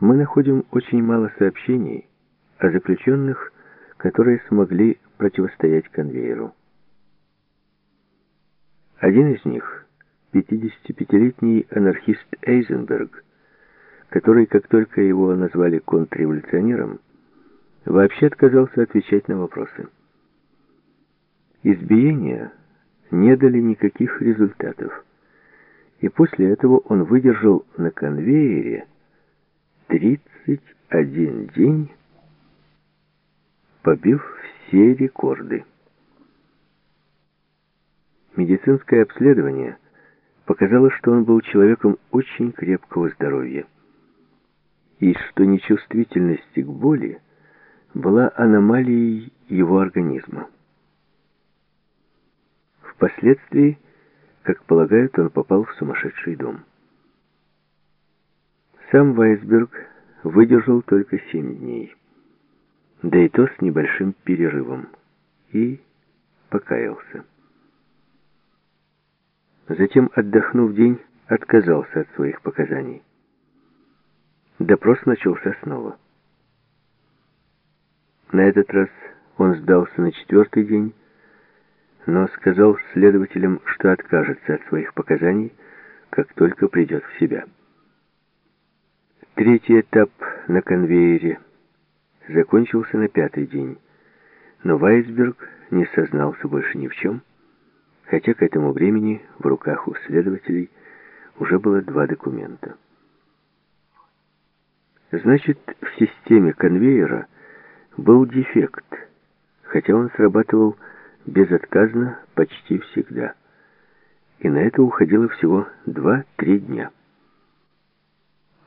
мы находим очень мало сообщений о заключенных, которые смогли противостоять конвейеру. Один из них, 55-летний анархист Эйзенберг, который, как только его назвали контрреволюционером, вообще отказался отвечать на вопросы. Избиения не дали никаких результатов, и после этого он выдержал на конвейере 31 день, побив все рекорды. Медицинское обследование показало, что он был человеком очень крепкого здоровья, и что нечувствительность к боли была аномалией его организма. Впоследствии, как полагают, он попал в сумасшедший дом. Сам Вайсберг выдержал только семь дней, да и то с небольшим перерывом, и покаялся. Затем, отдохнув день, отказался от своих показаний. Допрос начался снова. На этот раз он сдался на четвертый день, но сказал следователям, что откажется от своих показаний, как только придет в себя. Третий этап на конвейере закончился на пятый день, но Вайсберг не сознался больше ни в чем, хотя к этому времени в руках у следователей уже было два документа. Значит, в системе конвейера был дефект, хотя он срабатывал безотказно почти всегда. И на это уходило всего 2-3 дня.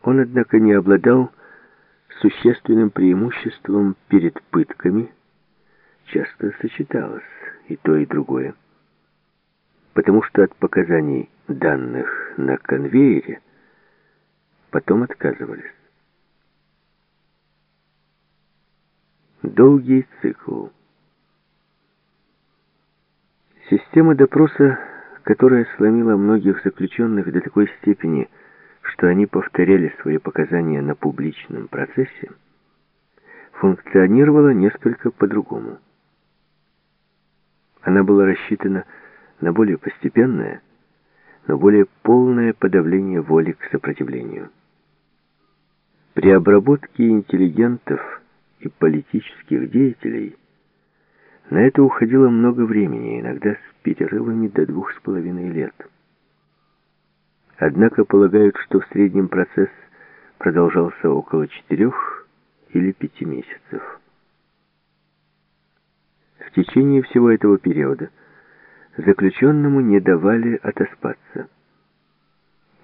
Он, однако, не обладал существенным преимуществом перед пытками, часто сочеталось и то, и другое. Потому что от показаний, данных на конвейере, потом отказывались. Долгий цикл. Система допроса, которая сломила многих заключенных до такой степени, что они повторяли свои показания на публичном процессе, функционировала несколько по-другому. Она была рассчитана на более постепенное, но более полное подавление воли к сопротивлению. При обработке интеллигентов и политических деятелей на это уходило много времени, иногда с перерывами до двух с половиной лет. Однако полагают, что в среднем процесс продолжался около четырех или пяти месяцев. В течение всего этого периода заключенному не давали отоспаться.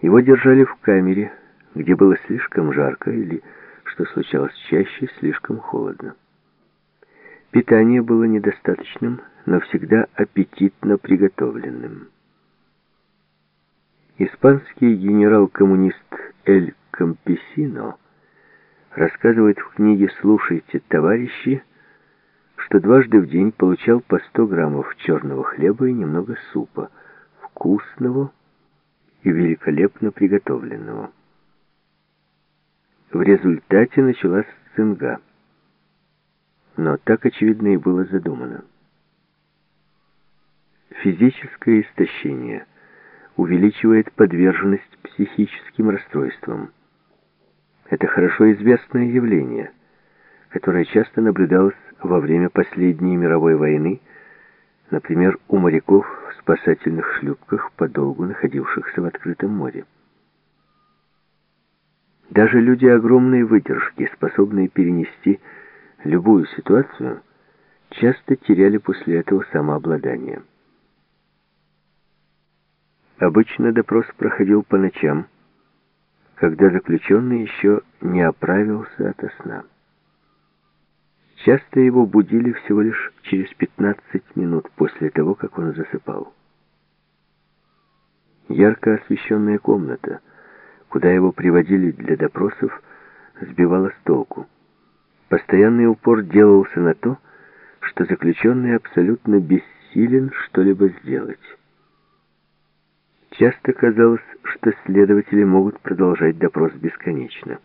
Его держали в камере, где было слишком жарко или, что случалось чаще, слишком холодно. Питание было недостаточным, но всегда аппетитно приготовленным. Испанский генерал-коммунист Эль Кампесино рассказывает в книге «Слушайте, товарищи», что дважды в день получал по 100 граммов черного хлеба и немного супа, вкусного и великолепно приготовленного. В результате началась цинга – но так, очевидно, и было задумано. Физическое истощение увеличивает подверженность психическим расстройствам. Это хорошо известное явление, которое часто наблюдалось во время последней мировой войны, например, у моряков в спасательных шлюпках, подолгу находившихся в открытом море. Даже люди огромной выдержки, способные перенести любую ситуацию, часто теряли после этого самообладание. Обычно допрос проходил по ночам, когда заключенный еще не оправился ото сна. Часто его будили всего лишь через 15 минут после того, как он засыпал. Ярко освещенная комната, куда его приводили для допросов, сбивала с толку. Постоянный упор делался на то, что заключенный абсолютно бессилен что-либо сделать. Часто казалось, что следователи могут продолжать допрос бесконечно.